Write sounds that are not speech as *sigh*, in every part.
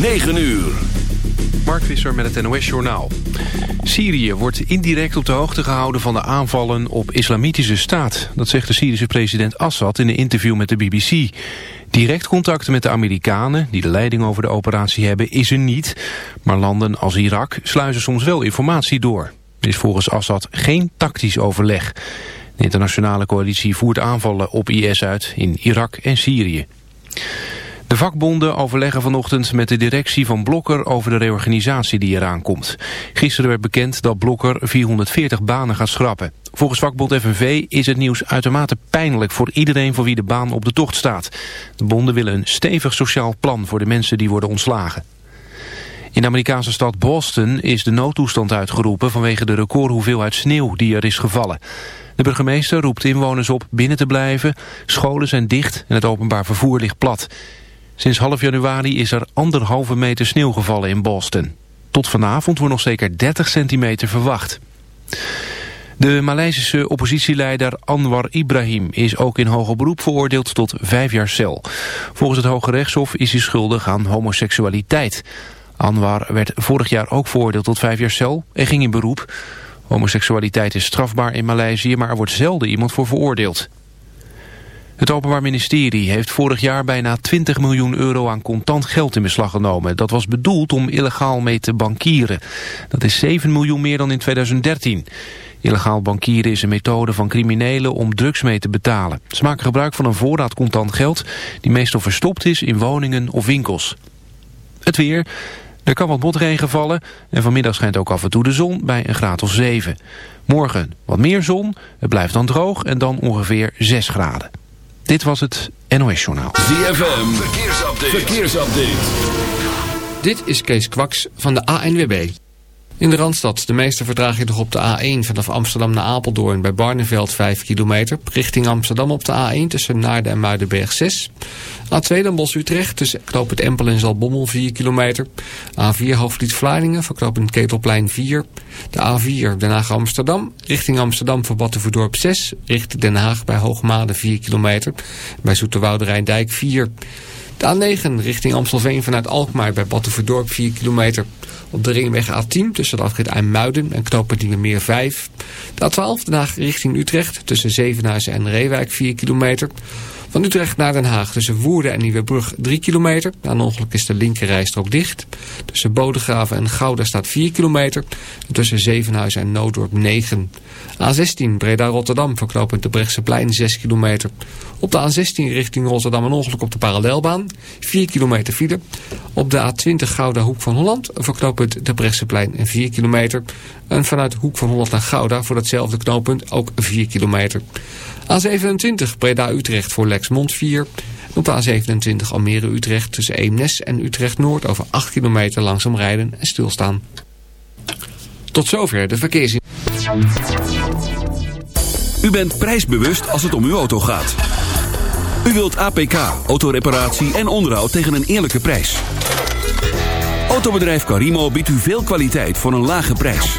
9 uur. Mark Visser met het NOS-journaal. Syrië wordt indirect op de hoogte gehouden van de aanvallen op islamitische staat. Dat zegt de Syrische president Assad in een interview met de BBC. Direct contact met de Amerikanen, die de leiding over de operatie hebben, is er niet. Maar landen als Irak sluizen soms wel informatie door. Er is volgens Assad geen tactisch overleg. De internationale coalitie voert aanvallen op IS uit in Irak en Syrië. De vakbonden overleggen vanochtend met de directie van Blokker over de reorganisatie die eraan komt. Gisteren werd bekend dat Blokker 440 banen gaat schrappen. Volgens vakbond FNV is het nieuws uitermate pijnlijk voor iedereen voor wie de baan op de tocht staat. De bonden willen een stevig sociaal plan voor de mensen die worden ontslagen. In de Amerikaanse stad Boston is de noodtoestand uitgeroepen vanwege de recordhoeveelheid sneeuw die er is gevallen. De burgemeester roept inwoners op binnen te blijven, scholen zijn dicht en het openbaar vervoer ligt plat. Sinds half januari is er anderhalve meter sneeuw gevallen in Boston. Tot vanavond wordt nog zeker 30 centimeter verwacht. De Maleisische oppositieleider Anwar Ibrahim is ook in hoger beroep veroordeeld tot vijf jaar cel. Volgens het Hoge Rechtshof is hij schuldig aan homoseksualiteit. Anwar werd vorig jaar ook veroordeeld tot vijf jaar cel en ging in beroep. Homoseksualiteit is strafbaar in Maleisië, maar er wordt zelden iemand voor veroordeeld. Het Openbaar Ministerie heeft vorig jaar bijna 20 miljoen euro aan contant geld in beslag genomen. Dat was bedoeld om illegaal mee te bankieren. Dat is 7 miljoen meer dan in 2013. Illegaal bankieren is een methode van criminelen om drugs mee te betalen. Ze maken gebruik van een voorraad contant geld die meestal verstopt is in woningen of winkels. Het weer... Er kan wat motregen vallen en vanmiddag schijnt ook af en toe de zon bij een graad of 7. Morgen wat meer zon, het blijft dan droog en dan ongeveer 6 graden. Dit was het NOS Journaal. ZFM, verkeersupdate. verkeersupdate. Dit is Kees Kwaks van de ANWB. In de Randstad de meeste vertraging nog op de A1 vanaf Amsterdam naar Apeldoorn bij Barneveld 5 kilometer. Richting Amsterdam op de A1 tussen Naarden en Muidenberg 6. A2 dan Bos Utrecht tussen Knoop het Empel en Zalbommel 4 kilometer. A4 Hoofdlied Vlaardingen voor Knoop Ketelplein 4. De A4 Den Haag Amsterdam richting Amsterdam voor Battenverdorp 6. Richting Den Haag bij Hoogmade 4 kilometer. Bij Zoeterwoude Rijndijk 4. De A9 richting Amstelveen vanuit Alkmaar bij Battenverdorp 4 kilometer. Op de ringweg A10 tussen de afrit IJmuiden en knooppunt meer 5. De A12 Den Haag richting Utrecht tussen Zevenhuizen en Reewijk 4 kilometer. Van Utrecht naar Den Haag tussen Woerden en Nieuwebrug 3 kilometer. Na een ongeluk is de linkerrijstrook dicht. Tussen Bodegraven en Gouda staat 4 kilometer. En tussen Zevenhuizen en Noodorp 9. A16 Breda-Rotterdam verknopend de Brechtseplein 6 kilometer. Op de A16 richting Rotterdam een ongeluk op de parallelbaan. 4 kilometer file. Op de A20 Gouda Hoek van Holland verknopend de Brechtseplein 4 kilometer. En vanuit Hoek van Holland naar Gouda voor datzelfde knooppunt ook 4 kilometer. A27 Breda-Utrecht voor Lexmond 4. Op de A27 Almere-Utrecht tussen Eemnes en Utrecht-Noord over 8 kilometer langzaam rijden en stilstaan. Tot zover de verkeersin. U bent prijsbewust als het om uw auto gaat. U wilt APK, autoreparatie en onderhoud tegen een eerlijke prijs. Autobedrijf Carimo biedt u veel kwaliteit voor een lage prijs.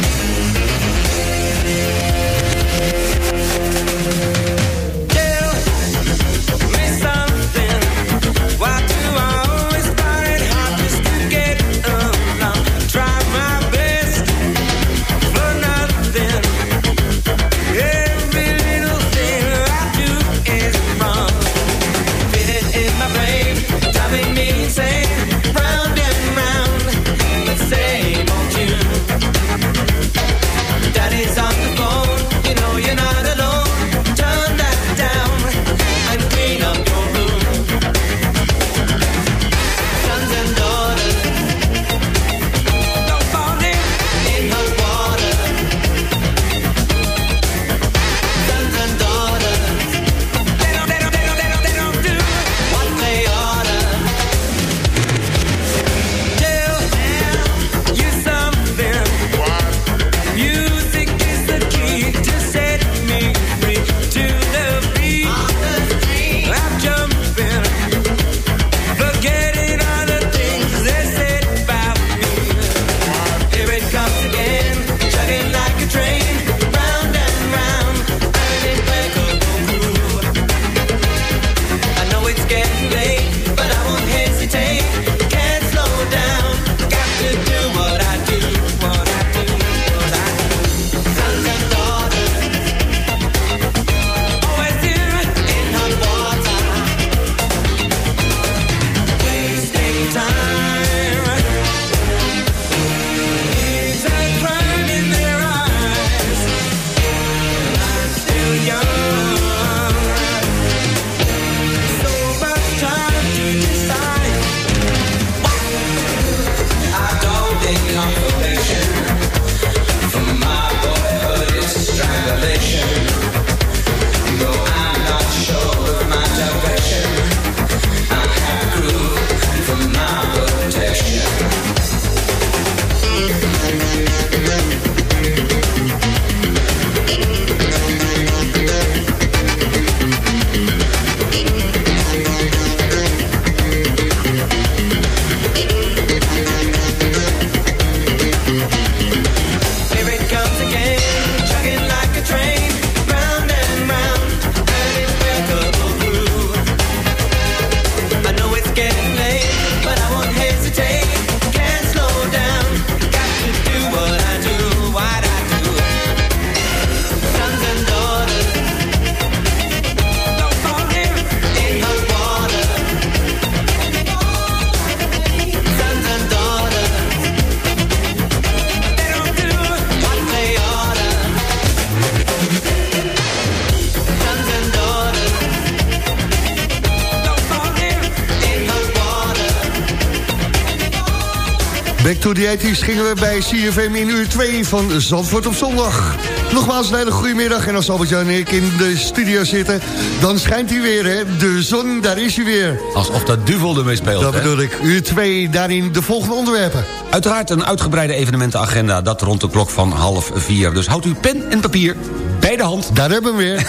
80s gingen we bij CFM in uur 2 van Zandvoort op zondag. Nogmaals een hele goede middag. En als Albert-Jan en ik in de studio zitten... dan schijnt hij weer, hè. De zon, daar is hij weer. Alsof dat duvel ermee speelt, Dat bedoel ik. Uur 2, daarin de volgende onderwerpen. Uiteraard een uitgebreide evenementenagenda. Dat rond de klok van half vier. Dus houdt u pen en papier bij de hand. Daar hebben we weer.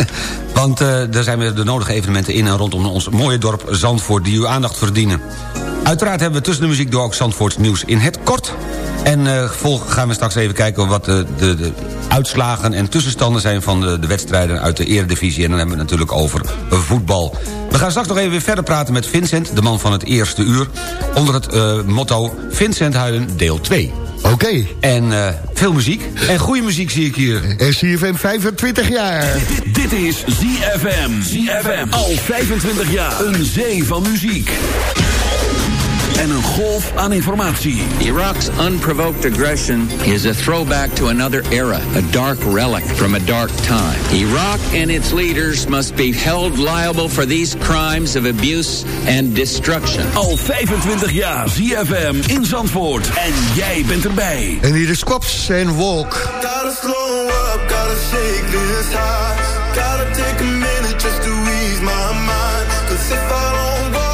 *laughs* Want uh, er zijn weer de nodige evenementen in en rondom ons mooie dorp Zandvoort... die uw aandacht verdienen. Uiteraard hebben we tussen de muziek door ook Zandvoorts nieuws in het kort. En uh, gaan we straks even kijken wat de, de, de uitslagen en tussenstanden zijn... van de, de wedstrijden uit de eredivisie. En dan hebben we het natuurlijk over voetbal. We gaan straks nog even weer verder praten met Vincent, de man van het eerste uur... onder het uh, motto Vincent Huilen deel 2. Oké. Okay. En uh, veel muziek. En goede muziek zie ik hier. En ZFM 25 jaar. Dit, *laughs* dit is ZFM. ZFM. Al 25 jaar. Een zee van muziek en een golf aan informatie. Iraq's unprovoked aggression is a throwback to another era, a dark relic from a dark time. Iraq and its leaders must be held liable for these crimes of abuse and destruction. Al 25 jaar ZFM in Zandvoort en jij bent erbij. En hier is Kops en Walk. Gotta slow up, gotta shake this high. Gotta take a minute just to ease my mind. Cause if I don't go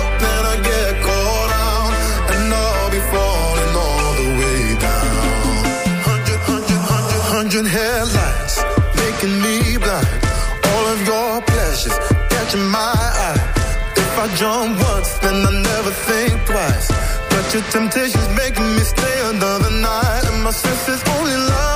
Jump once, then I never think twice. But your temptation's making me stay another night, and my senses only lie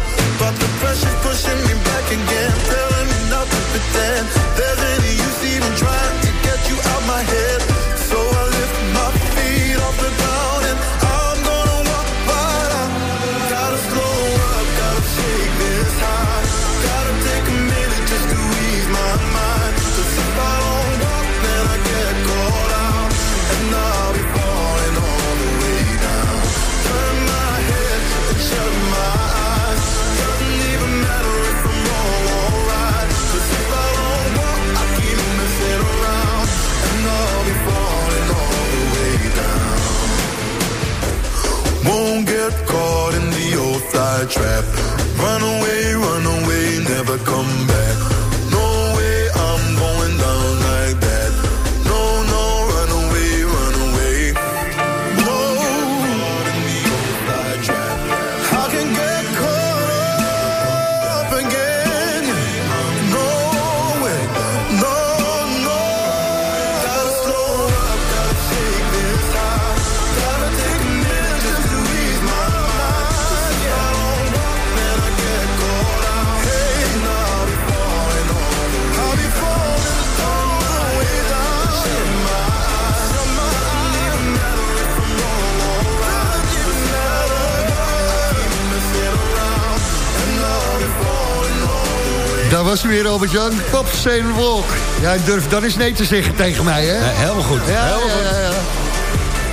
Weer, Albert-Jan. Pops en Walk. Ja, durf dan eens nee te zeggen tegen mij, hè? Ja, helemaal goed. Ja, helemaal ja, goed. ja, ja.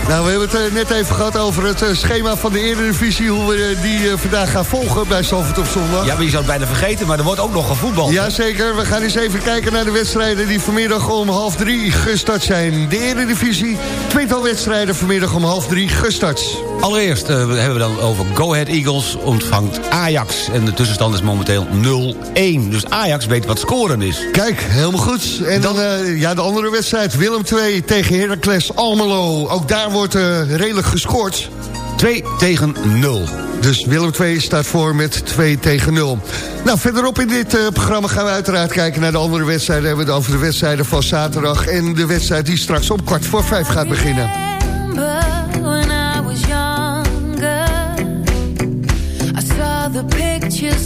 Nou, we hebben het eh, net even gehad over het eh, schema van de Eredivisie... hoe we eh, die vandaag gaan volgen bij Zalvoort op zondag. Ja, maar je zou het bijna vergeten, maar er wordt ook nog gevoetbald. Jazeker, we gaan eens even kijken naar de wedstrijden... die vanmiddag om half drie gestart zijn. De Eredivisie, tweetal wedstrijden vanmiddag om half drie gestart. Allereerst eh, hebben we dan over Go Ahead Eagles ontvangt Ajax. En de tussenstand is momenteel 0-1. Dus Ajax weet wat scoren is. Kijk, helemaal goed. En dan eh, ja, de andere wedstrijd, Willem 2 tegen Heracles Almelo. Ook daar wordt eh, redelijk gescoord. 2 tegen 0. Dus Willem 2 staat voor met 2 tegen 0. Nou, verderop in dit uh, programma gaan we uiteraard kijken naar de andere wedstrijden. We hebben het over de wedstrijden van zaterdag... en de wedstrijd die straks om kwart voor vijf gaat beginnen.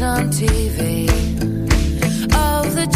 On TV of the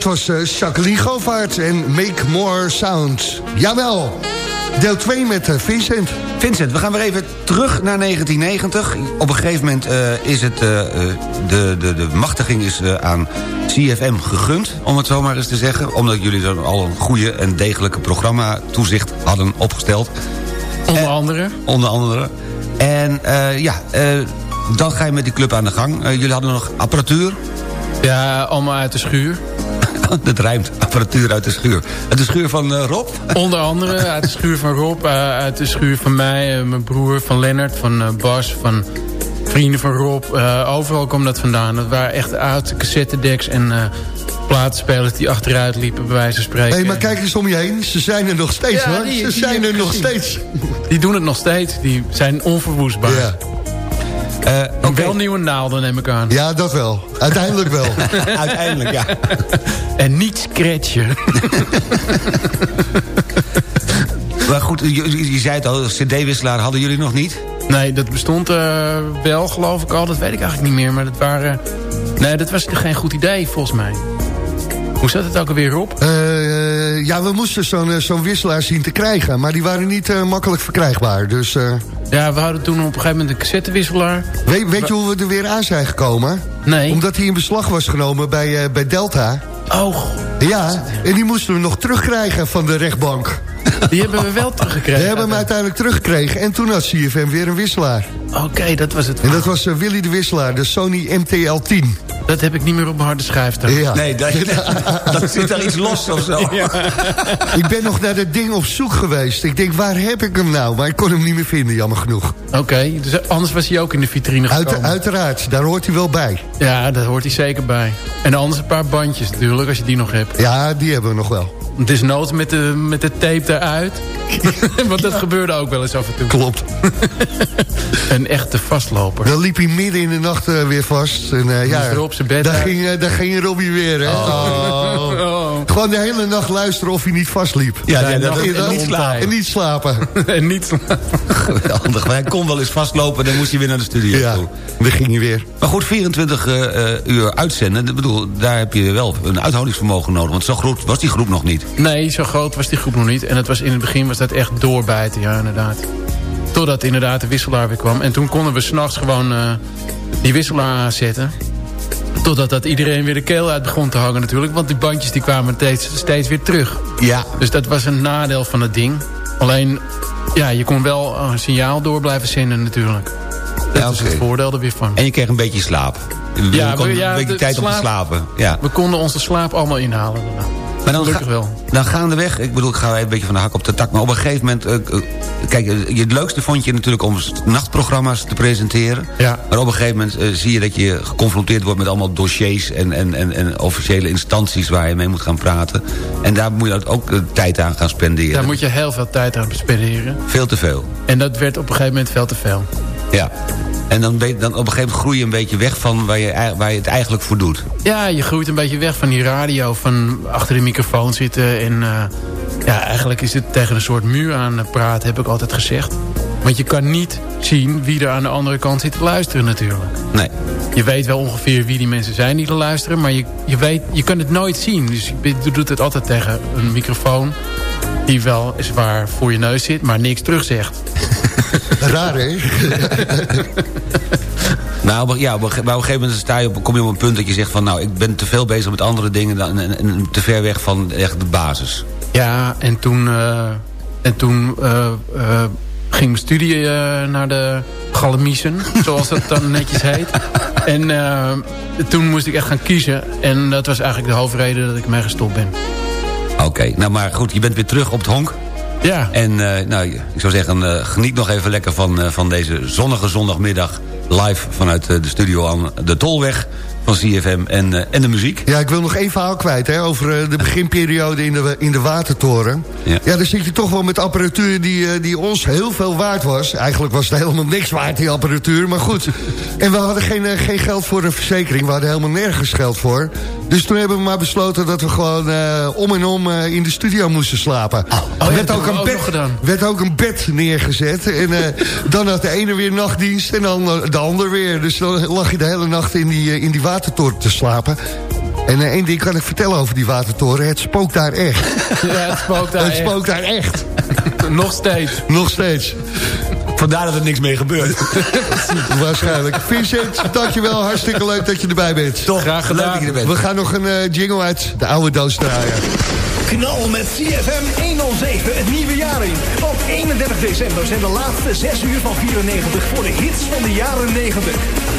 Dat was uh, Jacqueline Govaert en Make More Sound. Jawel, deel 2 met uh, Vincent. Vincent, we gaan weer even terug naar 1990. Op een gegeven moment uh, is het, de, de, de machtiging is aan CFM gegund, om het zo maar eens te zeggen. Omdat jullie dan al een goede en degelijke programma toezicht hadden opgesteld. Onder andere. Onder andere. En ja, dan ga je met die club aan de gang. jullie hadden nog apparatuur. Ja, allemaal uit de schuur. *laughs* dat rijmt. Apparatuur uit de schuur. Uit de schuur van uh, Rob? *laughs* Onder andere uit de schuur van Rob. Uh, uit de schuur van mij, uh, mijn broer, van Lennart, van Bas, van vrienden van Rob. overal komt dat vandaan. Dat waren echt oude cassettedecks en platenspelers die achteruit liepen, bij wijze van spreken. Nee, maar kijk eens om je heen. Ze zijn er nog steeds, ja, hoor. Die, Ze die zijn er nog steeds. Die doen het nog steeds. Die zijn onverwoestbaar. Ja. Uh, okay. Wel nieuwe naalden, neem ik aan. Ja, dat wel. Uiteindelijk wel. *laughs* Uiteindelijk, ja. *laughs* en niet scratchen. *laughs* maar goed, je, je zei het al, cd-wisselaar hadden jullie nog niet? Nee, dat bestond uh, wel, geloof ik al. Dat weet ik eigenlijk niet meer. Maar dat waren... Nee, dat was geen goed idee, volgens mij. Hoe zat het ook alweer op? Uh, ja, we moesten zo'n zo'n wisselaar zien te krijgen. Maar die waren niet uh, makkelijk verkrijgbaar. Dus. Ja, we hadden toen op een gegeven moment een cassettewisselaar. Weet, weet je hoe we er weer aan zijn gekomen? Nee. Omdat hij in beslag was genomen bij, bij Delta. Oh. Ja, en die moesten we nog terugkrijgen van de rechtbank. Die hebben we wel teruggekregen. We hebben hem uiteindelijk teruggekregen. En toen had CFM weer een wisselaar. Oké, dat was het. En dat was Willy de Wisselaar, de Sony MTL 10. Dat heb ik niet meer op mijn harde schijf staan. Ja. Nee, dat, *laughs* dat zit daar iets los of zo. ik ben nog naar dat ding op zoek geweest. Ik denk, waar heb ik hem nou? Maar ik kon hem niet meer vinden, jammer genoeg. Oké, dus anders was hij ook in de vitrine gekomen. uiteraard, daar hoort hij wel bij. Ja, daar hoort hij zeker bij. En anders een paar bandjes natuurlijk, als je die nog hebt. Ja, die hebben we nog wel. Het is nood met de, met de tape eruit. *laughs* Want dat gebeurde ook wel eens af en toe. Klopt. *laughs* een echte vastloper. Dan liep hij midden in de nacht uh, weer vast. En, uh, ja, op zijn bed daar ging, uh, daar ging Robbie weer. Hè? Oh. *laughs* Oh. Gewoon de hele nacht luisteren of hij niet vastliep. Ja, ja, dat, en, niet slapen. En niet slapen. en niet slapen. Geweldig. Maar hij kon wel eens vastlopen. Dan moest hij weer naar de studio ja, toe. dan ging hij weer. Maar goed, 24 uur uitzenden. Ik bedoel, daar heb je wel een uithoudingsvermogen nodig. Want zo groot was die groep nog niet. Nee, zo groot was die groep nog niet. En het was in het begin was dat echt doorbijten, ja, inderdaad. Totdat inderdaad de wisselaar weer kwam. En toen konden we s'nachts gewoon uh, die wisselaar aanzetten. Totdat dat iedereen weer de keel uit begon te hangen natuurlijk. Want die bandjes die kwamen steeds, steeds weer terug. Ja. Dus dat was een nadeel van het ding. Alleen, ja, je kon wel een signaal door blijven zenden natuurlijk. Dat ja, is het voordeel er weer van. En je kreeg een beetje slaap. ja, we, ja, een beetje tijd om te slapen. Ja. We konden onze slaap allemaal inhalen daarna. Maar dan Gelukkig wel. Dan gaandeweg, ik bedoel, ik ga een beetje van de hak op de tak... maar op een gegeven moment... Uh, kijk, uh, het leukste vond je natuurlijk om nachtprogramma's te presenteren. Ja. Maar op een gegeven moment uh, zie je dat je geconfronteerd wordt... met allemaal dossiers en, en, en, en officiële instanties waar je mee moet gaan praten. En daar moet je ook tijd aan gaan spenderen. Daar moet je heel veel tijd aan spenderen. Veel te veel. En dat werd op een gegeven moment veel te veel. Ja. En dan, ben, dan op een gegeven moment groei je een beetje weg van waar je, waar je het eigenlijk voor doet. Ja, je groeit een beetje weg van die radio, van achter de microfoon zitten. En uh, ja, eigenlijk is het tegen een soort muur aan praten, heb ik altijd gezegd. Want je kan niet zien wie er aan de andere kant zit te luisteren natuurlijk. Nee. Je weet wel ongeveer wie die mensen zijn die er luisteren... maar je, je, weet, je kan het nooit zien. Dus je doet het altijd tegen een microfoon... die wel zwaar voor je neus zit, maar niks terugzegt. *laughs* Raar, hè? *laughs* nou, ja, op een, gegeven moment sta je op, kom je op een punt dat je zegt van... nou, ik ben te veel bezig met andere dingen dan, en, en te ver weg van echt de basis. Ja, en toen, uh, en toen uh, uh, ging mijn studie naar de Galamiesen, *laughs* zoals dat dan netjes heet. En toen moest ik echt gaan kiezen. En dat was eigenlijk de hoofdreden dat ik mij gestopt ben. Oké, nou maar goed, je bent weer terug op het honk. Ja. En uh, nou, ik zou zeggen, uh, geniet nog even lekker van, uh, van deze zonnige zondagmiddag... live vanuit de studio aan de Tolweg van CFM en, en de muziek. Ja, ik wil nog één verhaal kwijt hè, over de beginperiode in de, in de Watertoren. Ja. ja, dan zit je toch wel met apparatuur die, die ons heel veel waard was. Eigenlijk was het helemaal niks waard, die apparatuur, maar goed. *laughs* En we hadden geen, geen geld voor een verzekering, we hadden helemaal nergens geld voor. Dus toen hebben we maar besloten dat we gewoon om en om in de studio moesten slapen. Oh, oh er werd, ook een bed, gedaan. werd ook een bed neergezet. En *laughs* dan had de ene weer nachtdienst en dan de ander weer. Dus dan lag je de hele nacht in die, in die watertoren te slapen. En één ding kan ik vertellen over die watertoren. Het spookt daar echt. *laughs* Ja, het spookt daar het spookt daar echt. *laughs* Nog steeds. Nog steeds. Vandaar dat er niks mee gebeurt. *laughs* Waarschijnlijk. Vincent, dankjewel. Hartstikke leuk dat je erbij bent. Toch, graag gedaan. Leuk dat je er bent. We gaan nog een uh, jingle uit de oude doos draaien. Knal met CFM 107 het nieuwe jaar in. Op 31 december zijn de laatste 6 uur van 94 voor de hits van de jaren 90.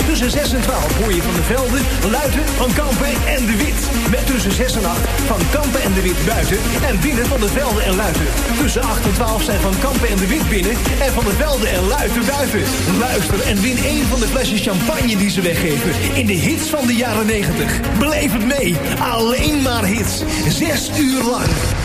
Tussen 6 en 12 hoor je van de Velden, Luiten, Van Kampen en de Wit. Met tussen 6 en 8 van Kampen en de Wit buiten en binnen van de Velden en Luiten. Tussen 8 en 12 zijn van Kampen en de Wit binnen en van de Velden en Luiten buiten. Luister en win één van de flesjes champagne die ze weggeven in de hits van de jaren 90. Beleef het mee. Alleen maar hits. 6 uur lang. on!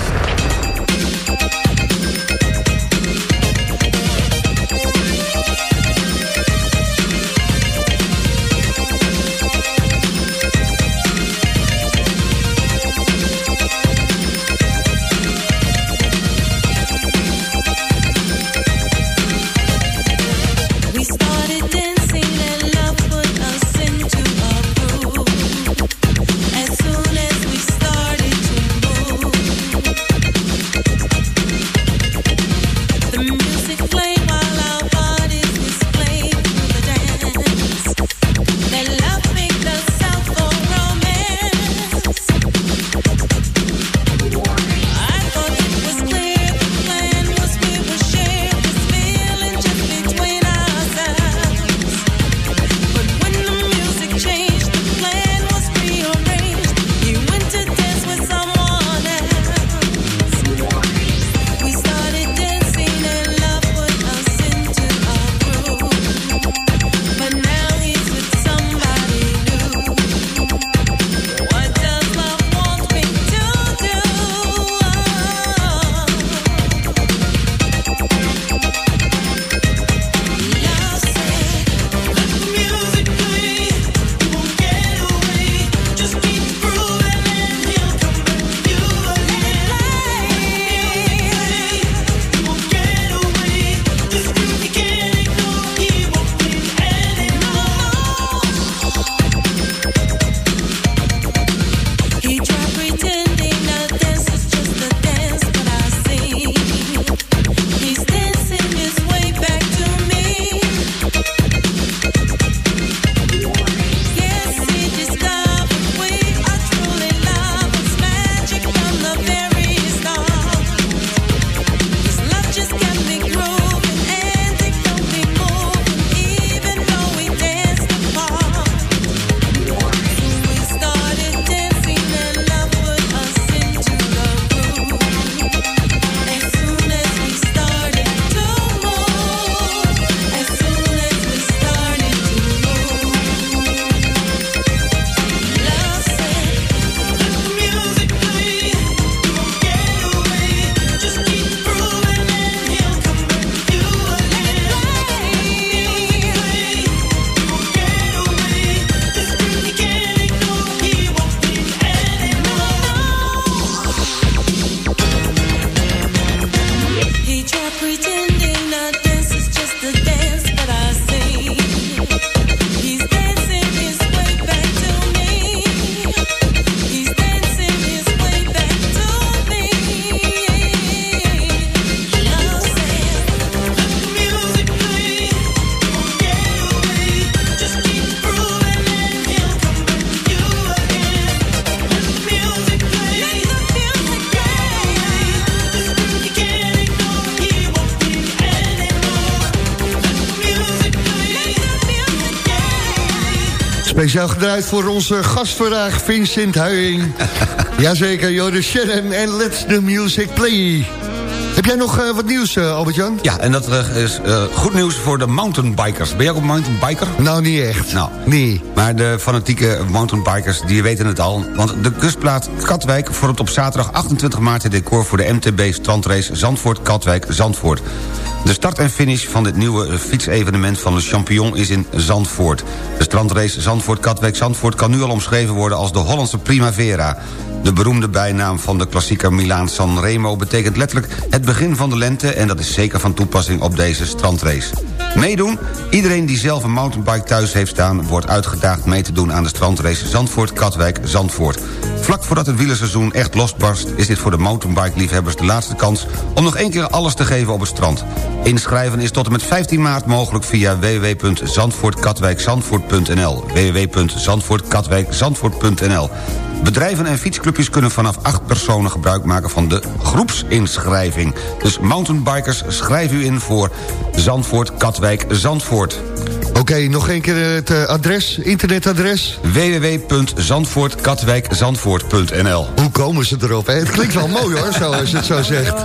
Gedraaid voor onze gast vandaag, Vincent Huying. *laughs* Jazeker, Joris Shannon en Let's the Music Play. Heb jij nog uh, wat nieuws, uh, Albert-Jan? Ja, en dat uh, is goed nieuws voor de mountainbikers. Ben jij ook een mountainbiker? Nou, niet echt. Nou, nee. Maar de fanatieke mountainbikers, die weten het al. Want de kustplaats Katwijk vormt op zaterdag 28 maart... het decor voor de MTB strandrace Zandvoort-Katwijk-Zandvoort. De start en finish van dit nieuwe fietsevenement van de Champion is in Zandvoort. De strandrace Zandvoort-Katwijk-Zandvoort kan nu al omschreven worden als de Hollandse Primavera. De beroemde bijnaam van de klassieker Milaan San Remo... betekent letterlijk het begin van de lente... en dat is zeker van toepassing op deze strandrace. Meedoen? Iedereen die zelf een mountainbike thuis heeft staan... wordt uitgedaagd mee te doen aan de strandrace Zandvoort-Katwijk-Zandvoort. Vlak voordat het wielerseizoen echt losbarst... is dit voor de mountainbike-liefhebbers de laatste kans... om nog één keer alles te geven op het strand. Inschrijven is tot en met 15 maart mogelijk via www.zandvoortkatwijkzandvoort.nl www.zandvoortkatwijkzandvoort.nl Bedrijven en fietsclubjes kunnen vanaf acht personen gebruik maken van de groepsinschrijving. Dus mountainbikers, schrijf u in voor Zandvoort, Katwijk, Zandvoort. Oké, nog een keer het uh, adres, internetadres? www.zandvoortkatwijkzandvoort.nl Hoe komen ze erop? Hè? Het klinkt wel mooi hoor, zo, als je het zo zegt.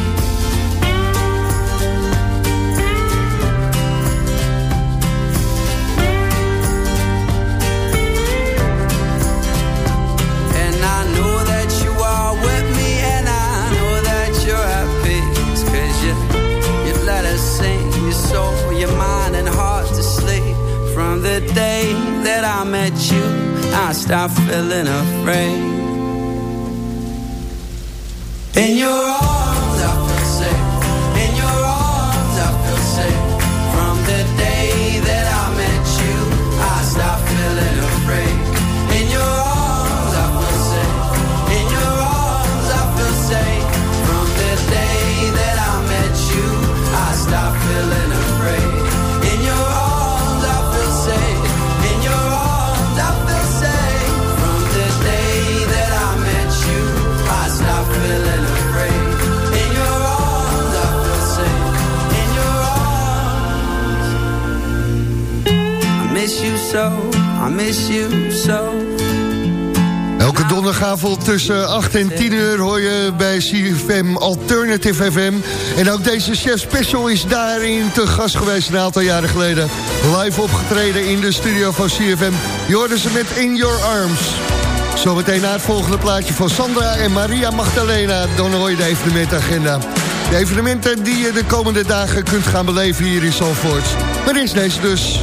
your mind and heart to sleep. From the day that I met you I stopped feeling afraid. In your arms Elke donderdagavond tussen 8 en 10 uur hoor je bij CFM Alternative FM. En ook deze chef special is daarin te gast geweest een aantal jaren geleden. Live opgetreden in de studio van CFM. Je ze met In Your Arms. Zometeen na het volgende plaatje van Sandra en Maria Magdalena. Dan hoor je de evenementagenda. De evenementen die je de komende dagen kunt gaan beleven hier in Zalvoort. Maar is deze dus...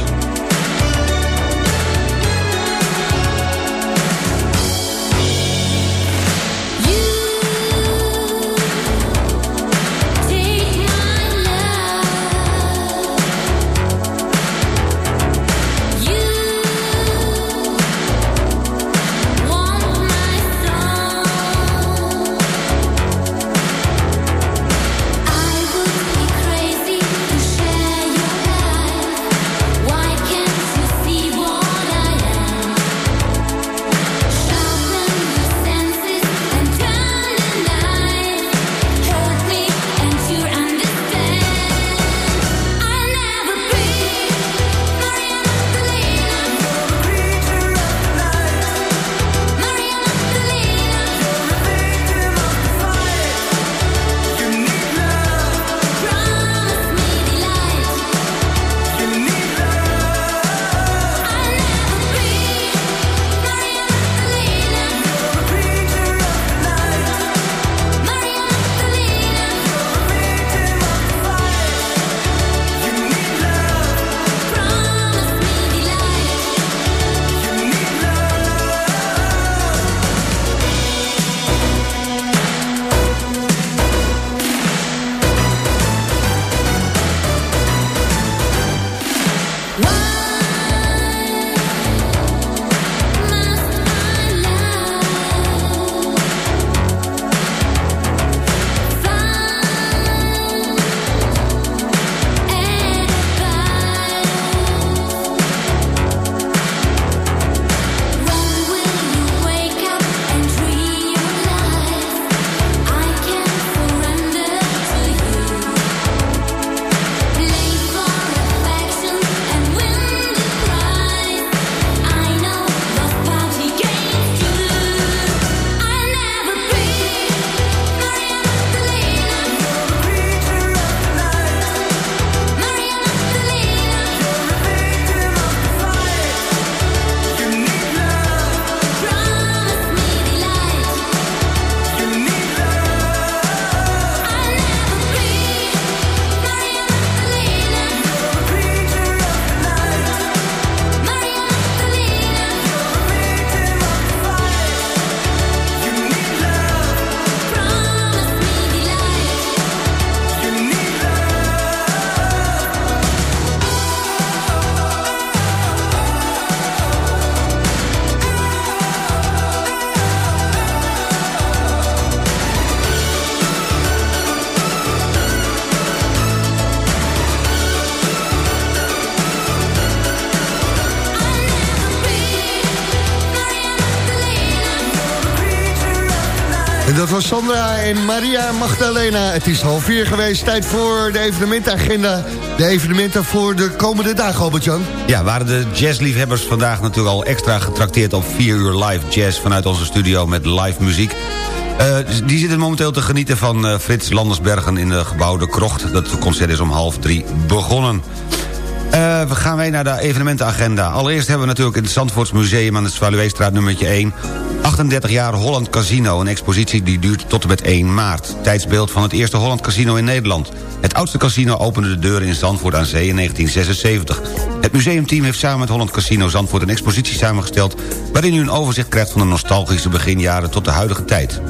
Sandra en Maria Magdalena. Het is half vier geweest. Tijd voor de evenementagenda. De evenementen voor de komende dagen, Albert-Jan. Ja, waren de jazzliefhebbers vandaag natuurlijk al extra getrakteerd... op vier uur live jazz vanuit onze studio met live muziek. Uh, die zitten momenteel te genieten van uh, Frits Landersbergen in de gebouwde Krocht. Dat concert is om half drie begonnen. Uh, we gaan wij naar de evenementenagenda. Allereerst hebben we natuurlijk in het Zandvoorts Museum aan de Zwaluweestraat nummertje 1... 38 jaar Holland Casino, een expositie die duurt tot en met 1 maart. Tijdsbeeld van het eerste Holland Casino in Nederland. Het oudste casino opende de deuren in Zandvoort aan Zee in 1976. Het museumteam heeft samen met Holland Casino Zandvoort een expositie samengesteld... waarin u een overzicht krijgt van de nostalgische beginjaren tot de huidige tijd.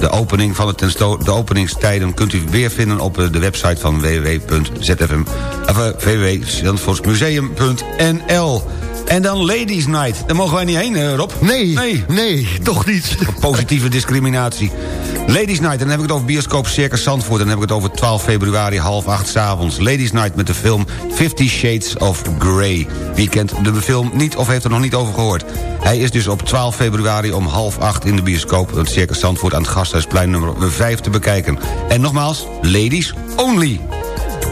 De opening van het de openingstijden kunt u weer vinden op eh, de website van www.zfm... www.zandvoortsmuseum.nl en dan Ladies Night. Daar mogen wij niet heen, eh, Rob. Nee, nee, nee, toch niet. Positieve discriminatie. Ladies Night, dan heb ik het over bioscoop Circus Zandvoort... dan heb ik het over 12 februari, half acht s avonds. Ladies Night met de film Fifty Shades of Grey. Wie kent de film niet of heeft er nog niet over gehoord? Hij is dus op 12 februari om half acht in de bioscoop... het Circus Zandvoort aan het Gasthuisplein nummer 5 te bekijken. En nogmaals, ladies only.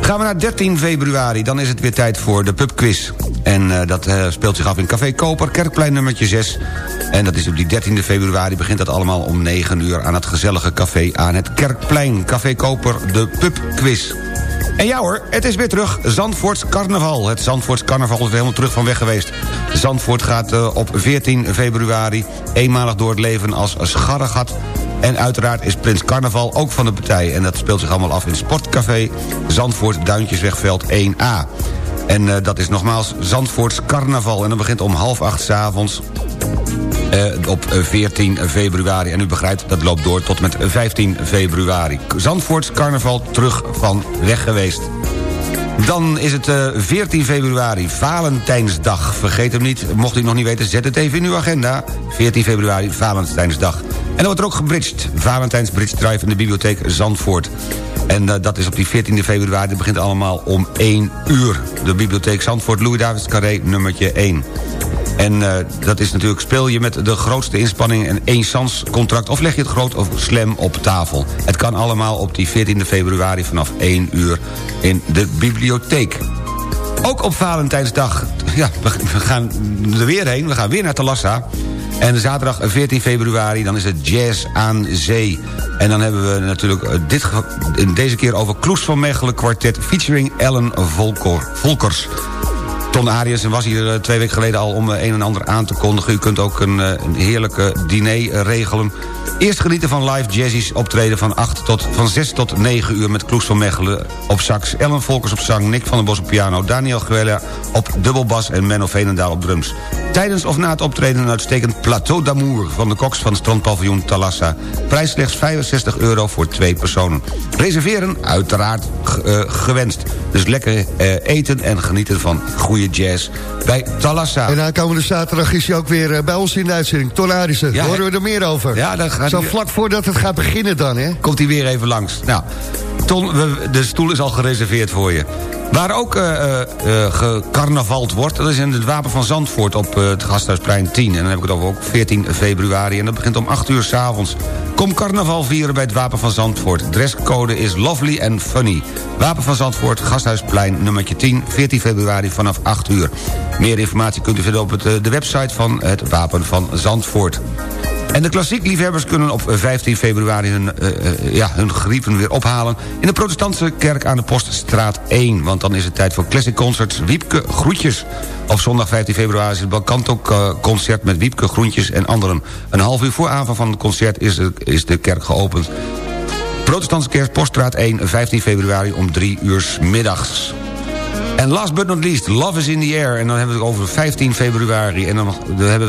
Gaan we naar 13 februari, dan is het weer tijd voor de pubquiz. En uh, dat uh, speelt zich af in Café Koper, Kerkplein nummertje 6. En dat is op die 13 februari, begint dat allemaal om 9 uur... aan het gezellige café aan het Kerkplein. Café Koper, de pubquiz. En ja hoor, het is weer terug. Zandvoorts carnaval. Het Zandvoorts carnaval is helemaal terug van weg geweest. Zandvoort gaat uh, op 14 februari eenmalig door het leven als scharregat. En uiteraard is Prins Carnaval ook van de partij. En dat speelt zich allemaal af in Sportcafé Zandvoort Duintjeswegveld 1A. En uh, dat is nogmaals Zandvoorts carnaval. En dat begint om half acht s avonds uh, op 14 februari. En u begrijpt, dat loopt door tot met 15 februari. Zandvoorts carnaval terug van weg geweest. Dan is het uh, 14 februari, Valentijnsdag. Vergeet hem niet, mocht u het nog niet weten, zet het even in uw agenda. 14 februari, Valentijnsdag. En dan wordt er ook gebridged. Valentijns Bridge Drive in de bibliotheek Zandvoort. En uh, dat is op die 14 februari, dat begint allemaal om 1 uur. De bibliotheek Zandvoort, Louis Davids Carré, nummertje 1. En uh, dat is natuurlijk, speel je met de grootste inspanning... een één contract of leg je het groot of slam op tafel. Het kan allemaal op die 14 februari vanaf 1 uur in de bibliotheek. Ook op Valentijnsdag, ja, we gaan er weer heen, we gaan weer naar Talassa... En zaterdag 14 februari, dan is het Jazz aan Zee. En dan hebben we natuurlijk eh, dit deze keer over Kloes van Mechelen kwartet... featuring Ellen Volker, Volkers. Ton Arias was hier eh, twee weken geleden al om eh, een en ander aan te kondigen. U kunt ook een, een heerlijke diner regelen. Eerst genieten van live jazzies optreden van, 8 tot, van 6 tot 9 uur... met Kloes van Mechelen op sax, Ellen Volkers op zang... Nick van den Bos op piano, Daniel Guella op dubbelbas... en Menno Veenendaal op drums. Tijdens of na het optreden een uitstekend plateau d'amour... van de koks van strandpaviljoen Talassa. Prijs slechts 65 euro voor twee personen. Reserveren uiteraard gewenst. Dus lekker eten en genieten van goede jazz bij Talassa. En aankomende zaterdag is hij ook weer uh, bij ons in de uitzending. Ton Arissen, ja, horen we er meer over. Ja, dan gaat Zo vlak voordat het gaat beginnen dan, hè? Komt hij weer even langs. Nou, Ton, de stoel is al gereserveerd voor je. Waar ook uh, gecarnavald wordt, dat is in het Wapen van Zandvoort op het Gasthuisplein 10. En dan heb ik het over ook 14 februari en dat begint om 8 uur s'avonds. Kom carnaval vieren bij het Wapen van Zandvoort. Dresscode is lovely and funny. Wapen van Zandvoort, Gasthuisplein nummertje 10, 14 februari vanaf 8 uur. Meer informatie kunt u vinden op de website van het Wapen van Zandvoort. En de klassiekliefhebbers kunnen op 15 februari hun, uh, ja, hun grieven weer ophalen... in de protestantse kerk aan de Poststraat 1. Want dan is het tijd voor Classic Concerts Wiepke Groetjes. Op zondag 15 februari is het Balkanto-concert met Wiepke Groentjes en anderen. Een half uur voor aanvang van het concert is de, is de kerk geopend. Protestantse kerk Poststraat 1, 15 februari om 3 uur middags. En last but not least, Love is in the Air. En dan hebben we het over 15 februari. En dan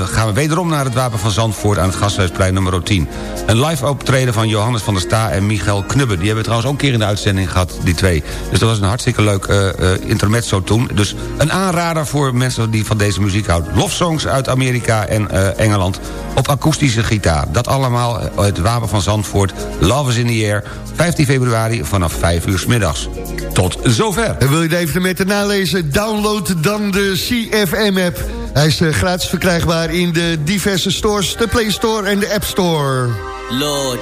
gaan we wederom naar het Wapen van Zandvoort... aan het Gasthuisplein nummer 10. Een live optreden van Johannes van der Sta en Michael Knubbe. Die hebben we trouwens ook een keer in de uitzending gehad, die twee. Dus dat was een hartstikke leuk uh, intermezzo toen. Dus een aanrader voor mensen die van deze muziek houden. Love songs uit Amerika en uh, Engeland op akoestische gitaar. Dat allemaal het Wapen van Zandvoort. Love is in the Air. 15 februari vanaf 5 uur s middags. Tot zover. En wil je de evenementen nalezen? Download dan de CFM-app. Hij is uh, gratis verkrijgbaar in de diverse stores, de Play Store en de App Store. Lord,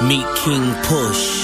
meet King Push.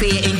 see in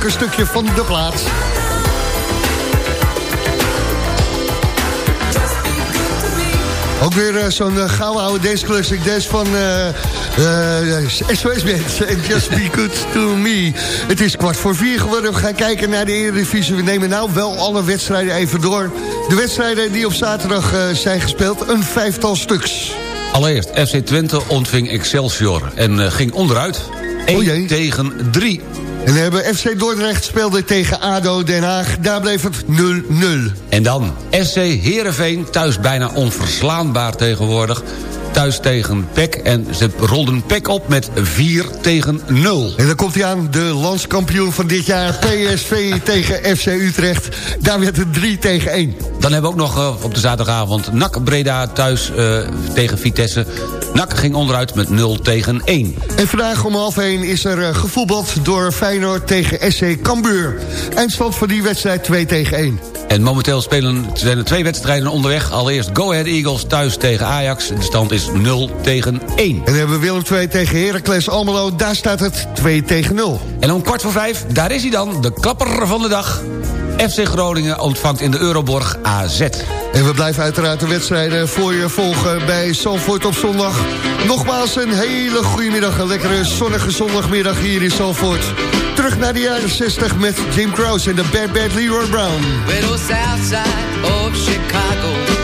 vrolijke stukje van de plaats. Ook weer uh, zo'n uh, gouden oude dance classic dance van uh, SOS Band. *laughs* Just be good to me. Het is kwart voor vier geworden. We gaan kijken naar de Eredivisie. We nemen nou wel alle wedstrijden even door. De wedstrijden die op zaterdag zijn gespeeld. Een vijftal stuks. Allereerst, FC Twente ontving Excelsior en ging onderuit. 1 tegen 3. En we hebben FC Dordrecht speelde tegen ADO Den Haag. Daar bleef het 0-0. En dan SC Heerenveen, thuis bijna onverslaanbaar tegenwoordig thuis tegen PEC. En ze rolden PEC op met 4 tegen 0. En dan komt hij aan, de landskampioen van dit jaar... PSV *laughs* tegen FC Utrecht. Daar werd het 3 tegen 1. Dan hebben we ook nog uh, op de zaterdagavond NAC Breda thuis uh, tegen Vitesse. NAC ging onderuit met 0 tegen 1. En vandaag om half 1 is er uh, gevoetbald door Feyenoord tegen SC Cambuur. Eindstand van die wedstrijd 2 tegen 1. En momenteel spelen, zijn er twee wedstrijden onderweg. Allereerst Go Ahead Eagles thuis tegen Ajax. De stand is 0 tegen 1. En dan hebben we Willem 2 tegen Heracles Almelo. Daar staat het 2 tegen 0. En om kwart voor vijf, daar is hij dan, de klapper van de dag. FC Groningen ontvangt in de Euroborg AZ. En we blijven uiteraard de wedstrijden voor je volgen bij Zalvoort op zondag. Nogmaals een hele goede middag, een lekkere zonnige zondagmiddag hier in Zalvoort. Terug naar de jaren 60 met Jim Krause en de Bad Bad Leroy Brown. Of Chicago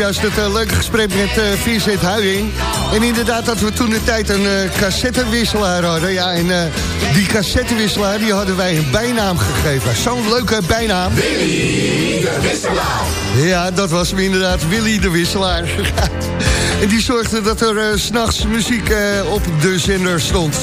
Juist het uh, leuke gesprek met uh, Vincent. En inderdaad dat we toen de tijd een uh, cassettewisselaar hadden. Ja, en die cassettewisselaar die hadden wij een bijnaam gegeven. Zo'n leuke bijnaam. Willy de Wisselaar. Ja, dat was hem inderdaad, Willy de Wisselaar. *laughs* en die zorgde dat er uh, s'nachts muziek op de zender stond.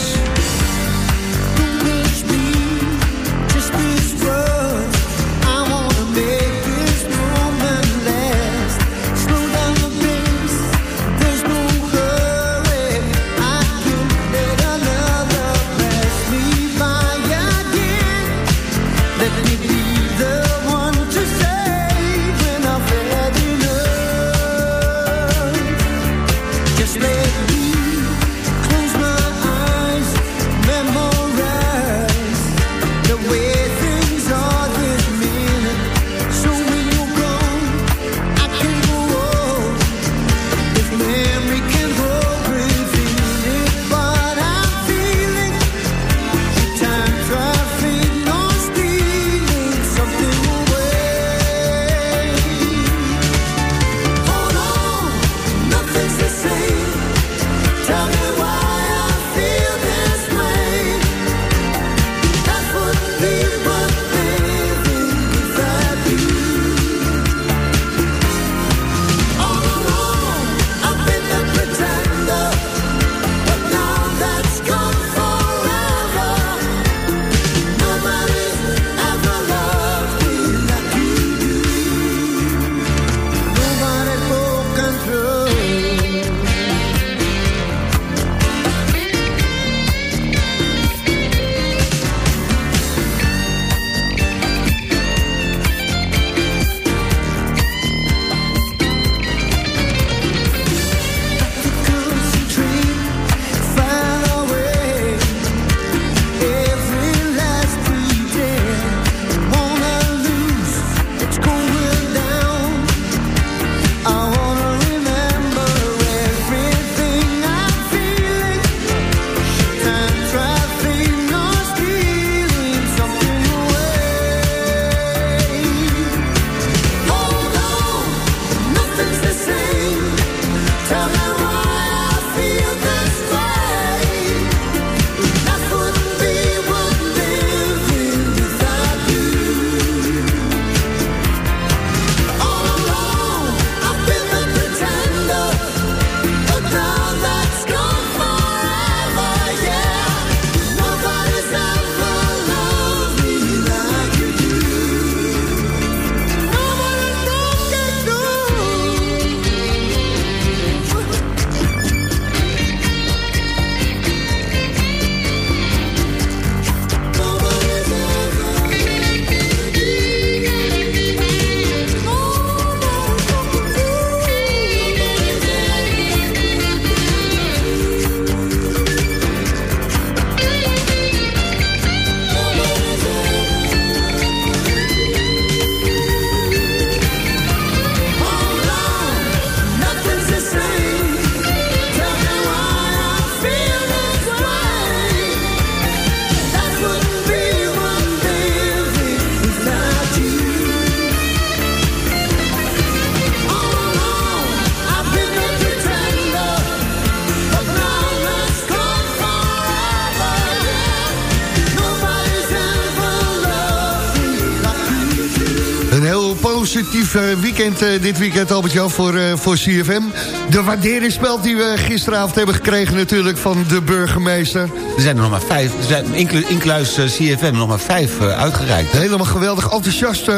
Weekend uh, dit weekend, Albert-Jan, voor, uh, voor CFM. De waarderingsspeld die we gisteravond hebben gekregen natuurlijk van de burgemeester. Er zijn er nog maar vijf, er zijn incluis CFM nog maar vijf uitgereikt. Helemaal geweldig enthousiast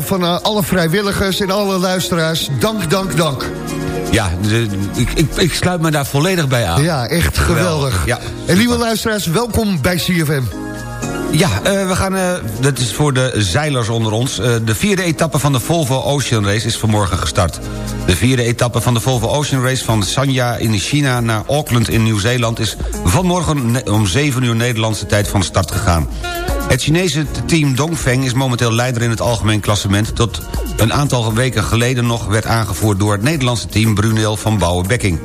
van alle vrijwilligers en alle luisteraars. Dank, dank, dank. Ja, ik, ik, ik, sluit me daar volledig bij aan. Ja, echt geweldig. Ja. En lieve luisteraars, welkom bij CFM. Ja, uh, we gaan, uh, dat is voor de zeilers onder ons. Uh, de vierde etappe van de Volvo Ocean Race is vanmorgen gestart. De vierde etappe van de Volvo Ocean Race van Sanya in China naar Auckland in Nieuw-Zeeland... is vanmorgen om 7 uur Nederlandse tijd van start gegaan. Het Chinese team Dongfeng is momenteel leider in het algemeen klassement... tot een aantal weken geleden nog werd aangevoerd door het Nederlandse team Brunel van Bouwen-Bekking.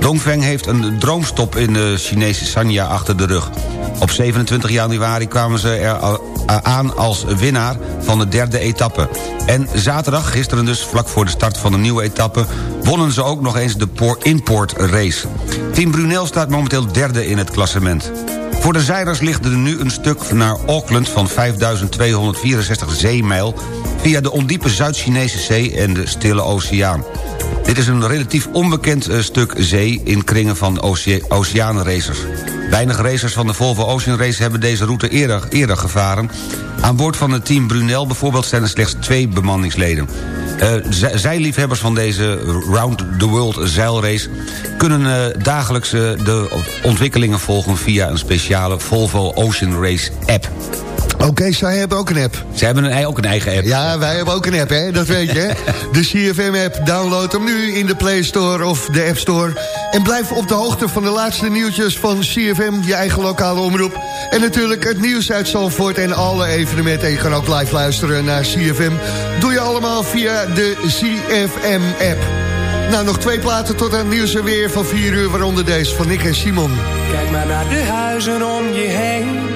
Dongfeng heeft een droomstop in de Chinese Sanya achter de rug. Op 27 januari kwamen ze er aan als winnaar van de derde etappe. En zaterdag, gisteren dus vlak voor de start van de nieuwe etappe... wonnen ze ook nog eens de import race. Team Brunel staat momenteel derde in het klassement. Voor de zeilers ligt er nu een stuk naar Auckland van 5.264 zeemijl... via de ondiepe Zuid-Chinese zee en de Stille Oceaan. Dit is een relatief onbekend eh, stuk zee in kringen van oceaanracers. Weinig racers van de Volvo Ocean Race hebben deze route eerder, eerder gevaren. Aan boord van het team Brunel bijvoorbeeld zijn er slechts twee bemanningsleden. Uh, zijliefhebbers van deze Round the World zeilrace... kunnen uh, dagelijks uh, de ontwikkelingen volgen via een speciale Volvo Ocean Race app. Oké, zij hebben ook een app. Zij hebben een, ook een eigen app. Ja, wij hebben ook een app, hè? dat weet je. *laughs* de CFM-app, download hem nu in de Play Store of de App Store. En blijf op de hoogte van de laatste nieuwtjes van CFM, je eigen lokale omroep. En natuurlijk het nieuws uit Zalvoort en alle evenementen. je kan ook live luisteren naar CFM. Doe je allemaal via de CFM-app. Nou, nog twee platen tot aan nieuws en weer van 4 uur, waaronder deze van Nick en Simon. Kijk maar naar de huizen om je heen.